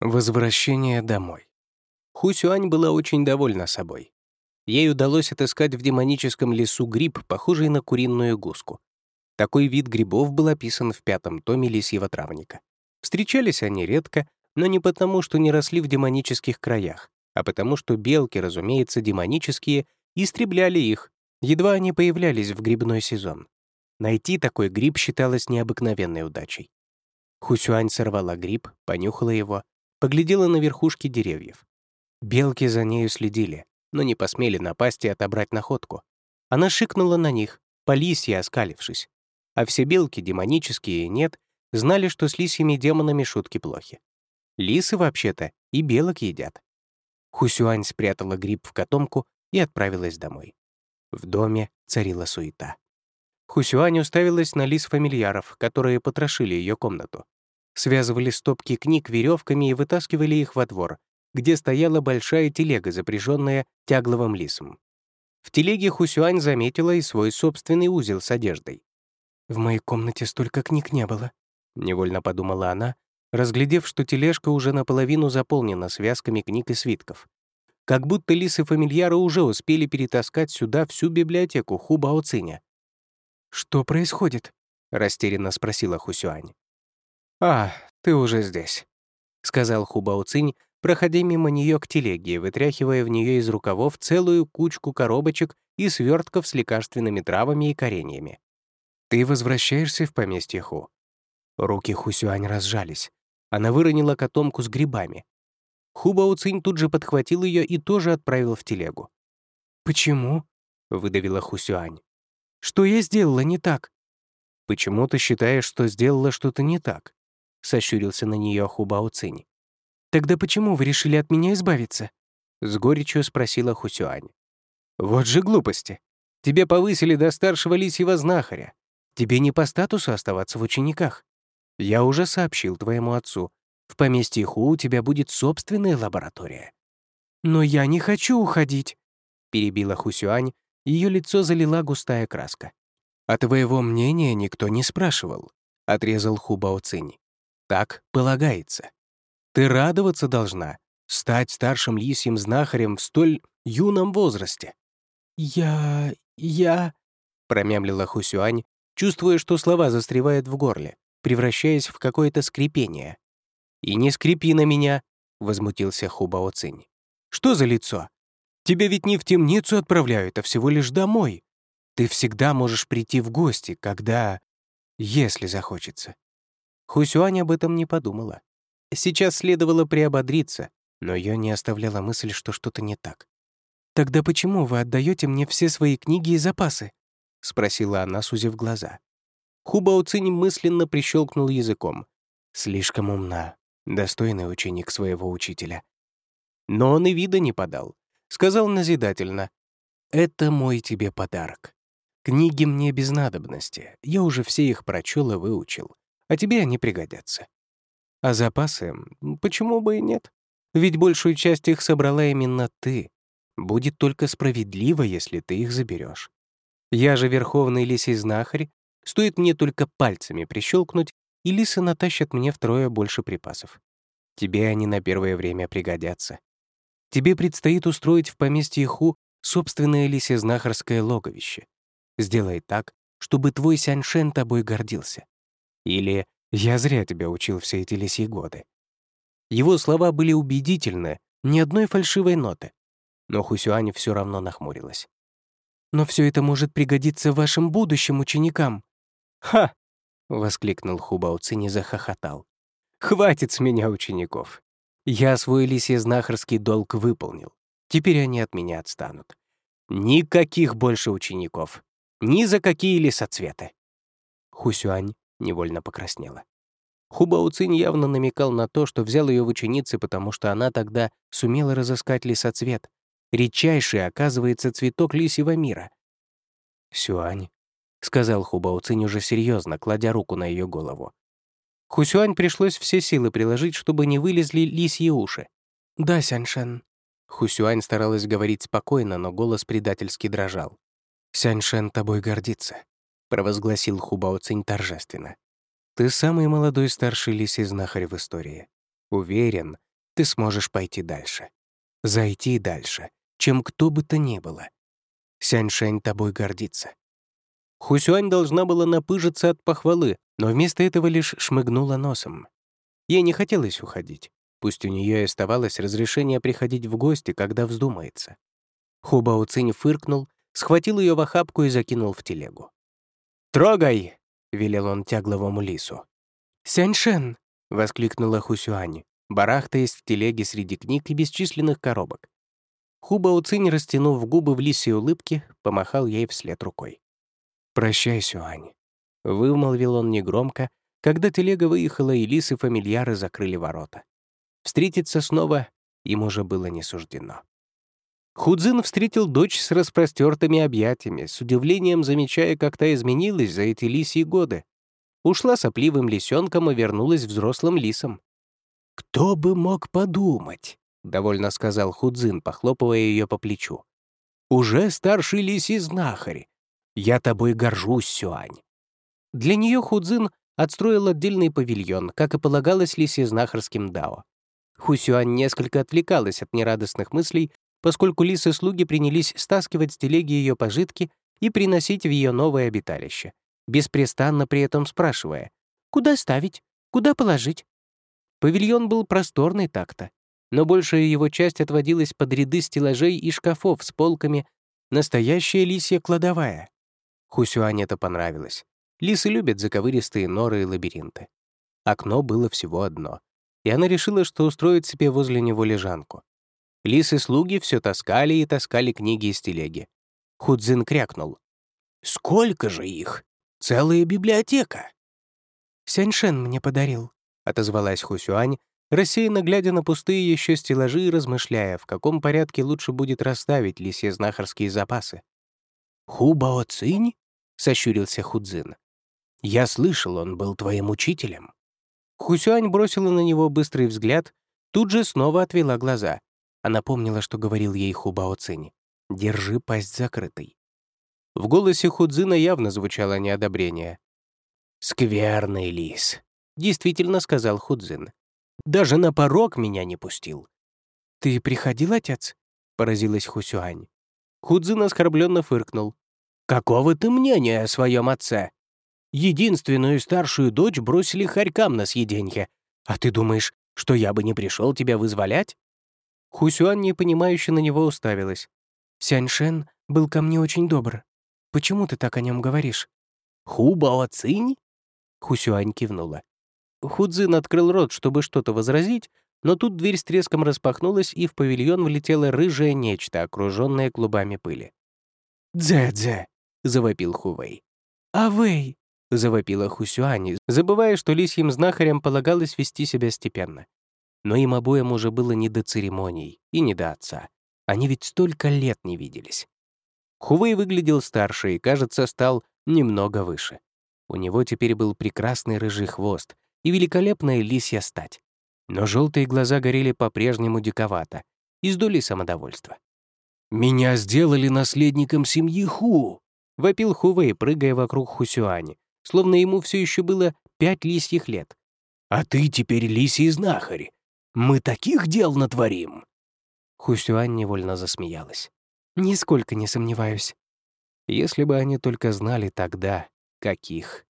Возвращение домой. Хусюань была очень довольна собой. Ей удалось отыскать в демоническом лесу гриб, похожий на куриную гуску. Такой вид грибов был описан в пятом томе лисьего травника. Встречались они редко, но не потому, что не росли в демонических краях, а потому, что белки, разумеется, демонические, истребляли их, едва они появлялись в грибной сезон. Найти такой гриб считалось необыкновенной удачей. Хусюань сорвала гриб, понюхала его поглядела на верхушки деревьев. Белки за нею следили, но не посмели напасть и отобрать находку. Она шикнула на них, по лисье оскалившись. А все белки, демонические и нет, знали, что с лисьими демонами шутки плохи. Лисы, вообще-то, и белок едят. Хусюань спрятала гриб в котомку и отправилась домой. В доме царила суета. Хусюань уставилась на лис-фамильяров, которые потрошили ее комнату связывали стопки книг веревками и вытаскивали их во двор, где стояла большая телега, запряженная тягловым лисом. В телеге Хусюань заметила и свой собственный узел с одеждой. «В моей комнате столько книг не было», — невольно подумала она, разглядев, что тележка уже наполовину заполнена связками книг и свитков. Как будто лисы-фамильяры уже успели перетаскать сюда всю библиотеку Хубао Циня. «Что происходит?» — растерянно спросила Хусюань. «А, ты уже здесь», — сказал Хубао Цинь, проходя мимо нее к телеге, вытряхивая в нее из рукавов целую кучку коробочек и свертков с лекарственными травами и кореньями. «Ты возвращаешься в поместье Ху». Руки Хусюань разжались. Она выронила котомку с грибами. Хубао Цинь тут же подхватил ее и тоже отправил в телегу. «Почему?» — выдавила Хусюань. «Что я сделала не так?» «Почему ты считаешь, что сделала что-то не так?» — сощурился на нее Хубао Цинь. «Тогда почему вы решили от меня избавиться?» — с горечью спросила Хусюань. «Вот же глупости. Тебе повысили до старшего лисьего знахаря. Тебе не по статусу оставаться в учениках. Я уже сообщил твоему отцу. В поместье Ху у тебя будет собственная лаборатория». «Но я не хочу уходить», — перебила Хусюань, ее лицо залила густая краска. «А твоего мнения никто не спрашивал», — отрезал Хубао Цинь. Так полагается. Ты радоваться должна, стать старшим лисьим знахарем в столь юном возрасте. «Я... я...» — промямлила Хусюань, чувствуя, что слова застревают в горле, превращаясь в какое-то скрипение. «И не скрипи на меня!» — возмутился Хубао Цинь. «Что за лицо? Тебя ведь не в темницу отправляют, а всего лишь домой. Ты всегда можешь прийти в гости, когда... если захочется. Хусюань об этом не подумала. Сейчас следовало приободриться, но ее не оставляла мысль, что что-то не так. «Тогда почему вы отдаете мне все свои книги и запасы?» — спросила она, сузив глаза. Хубао Цинь мысленно прищелкнул языком. Слишком умна, достойный ученик своего учителя. Но он и вида не подал. Сказал назидательно, «Это мой тебе подарок. Книги мне без надобности, я уже все их прочел и выучил а тебе они пригодятся. А запасы, почему бы и нет? Ведь большую часть их собрала именно ты. Будет только справедливо, если ты их заберешь. Я же верховный лисий знахарь, стоит мне только пальцами прищелкнуть, и лисы натащат мне втрое больше припасов. Тебе они на первое время пригодятся. Тебе предстоит устроить в поместье Ху собственное лисезнахарское логовище. Сделай так, чтобы твой Сяньшен тобой гордился. Или «Я зря тебя учил все эти лисьи годы». Его слова были убедительны, ни одной фальшивой ноты. Но Хусюань все равно нахмурилась. «Но все это может пригодиться вашим будущим ученикам». «Ха!» — воскликнул Хубао Цинь и захохотал. «Хватит с меня учеников. Я свой лисье-знахарский долг выполнил. Теперь они от меня отстанут. Никаких больше учеников. Ни за какие лесоцветы». Хусюань невольно покраснела. Хубао Цинь явно намекал на то, что взял ее в ученицы, потому что она тогда сумела разыскать лисоцвет. Редчайший, оказывается, цветок лисьего мира. «Сюань», — сказал Хубао Цинь уже серьезно, кладя руку на ее голову. Хусюань пришлось все силы приложить, чтобы не вылезли лисьи уши. «Да, Сяньшен». Хусюань старалась говорить спокойно, но голос предательски дрожал. «Сяньшен тобой гордится. — провозгласил Хубао Цинь торжественно. «Ты самый молодой старший лисий знахарь в истории. Уверен, ты сможешь пойти дальше. Зайти дальше, чем кто бы то ни было. Сяньшень тобой гордится». Хусюань должна была напыжиться от похвалы, но вместо этого лишь шмыгнула носом. Ей не хотелось уходить. Пусть у нее и оставалось разрешение приходить в гости, когда вздумается. Хубао Цинь фыркнул, схватил ее в охапку и закинул в телегу. «Трогай!» — велел он тягловому лису. «Сяньшен!» — воскликнула Хусюань, барахтаясь в телеге среди книг и бесчисленных коробок. Хубао Цинь, растянув губы в лисьей улыбке, помахал ей вслед рукой. «Прощай, Сюань», — вымолвил он негромко, когда телега выехала, и лисы-фамильяры закрыли ворота. Встретиться снова им уже было не суждено. Худзин встретил дочь с распростертыми объятиями, с удивлением замечая, как та изменилась за эти лисьи годы. Ушла сопливым лисенком и вернулась взрослым лисом. «Кто бы мог подумать?» — довольно сказал Худзин, похлопывая ее по плечу. «Уже старший лисий знахарь. Я тобой горжусь, Сюань». Для нее Худзин отстроил отдельный павильон, как и полагалось лисьезнахарским дао. Хусюань несколько отвлекалась от нерадостных мыслей, поскольку лисы-слуги принялись стаскивать с телеги ее пожитки и приносить в ее новое обиталище, беспрестанно при этом спрашивая, «Куда ставить? Куда положить?» Павильон был просторный так-то, но большая его часть отводилась под ряды стеллажей и шкафов с полками, настоящая лисья кладовая. Хусюань это понравилось. Лисы любят заковыристые норы и лабиринты. Окно было всего одно, и она решила, что устроит себе возле него лежанку. Лисы-слуги все таскали и таскали книги из телеги. Худзин крякнул. «Сколько же их? Целая библиотека!» «Сяньшен мне подарил», — отозвалась Хусюань, рассеянно глядя на пустые еще стеллажи и размышляя, в каком порядке лучше будет расставить лисье знахарские запасы. «Хубао Цинь?» — сощурился Худзин. «Я слышал, он был твоим учителем». Хусюань бросила на него быстрый взгляд, тут же снова отвела глаза. Она помнила, что говорил ей Хубао Цинь. «Держи пасть закрытой». В голосе Худзина явно звучало неодобрение. «Скверный лис», — действительно сказал Худзин. «Даже на порог меня не пустил». «Ты приходил, отец?» — поразилась Хусюань. Худзин оскорбленно фыркнул. «Какого ты мнения о своем отце? Единственную старшую дочь бросили хорькам на съеденье. А ты думаешь, что я бы не пришел тебя вызволять?» Хусюань, непонимающе на него уставилась. «Сяньшен был ко мне очень добр. Почему ты так о нем говоришь?» «Хубао Цинь?» Хусюань кивнула. Худзин открыл рот, чтобы что-то возразить, но тут дверь с треском распахнулась, и в павильон влетело рыжее нечто, окруженное клубами пыли. «Дзе-дзе!» — завопил Хувей. «Авэй!» — завопила Хусюань, забывая, что лисьим знахарям полагалось вести себя степенно. Но им обоим уже было не до церемоний и не до отца. Они ведь столько лет не виделись. Хувей выглядел старше и, кажется, стал немного выше. У него теперь был прекрасный рыжий хвост и великолепная лисья стать. Но желтые глаза горели по-прежнему диковато, из доли самодовольства. «Меня сделали наследником семьи Ху!» — вопил Хувей, прыгая вокруг Хусюани, словно ему все еще было пять лисьих лет. «А ты теперь лисий знахарь! Мы таких дел натворим!» Хусюань невольно засмеялась. «Нисколько не сомневаюсь. Если бы они только знали тогда, каких...»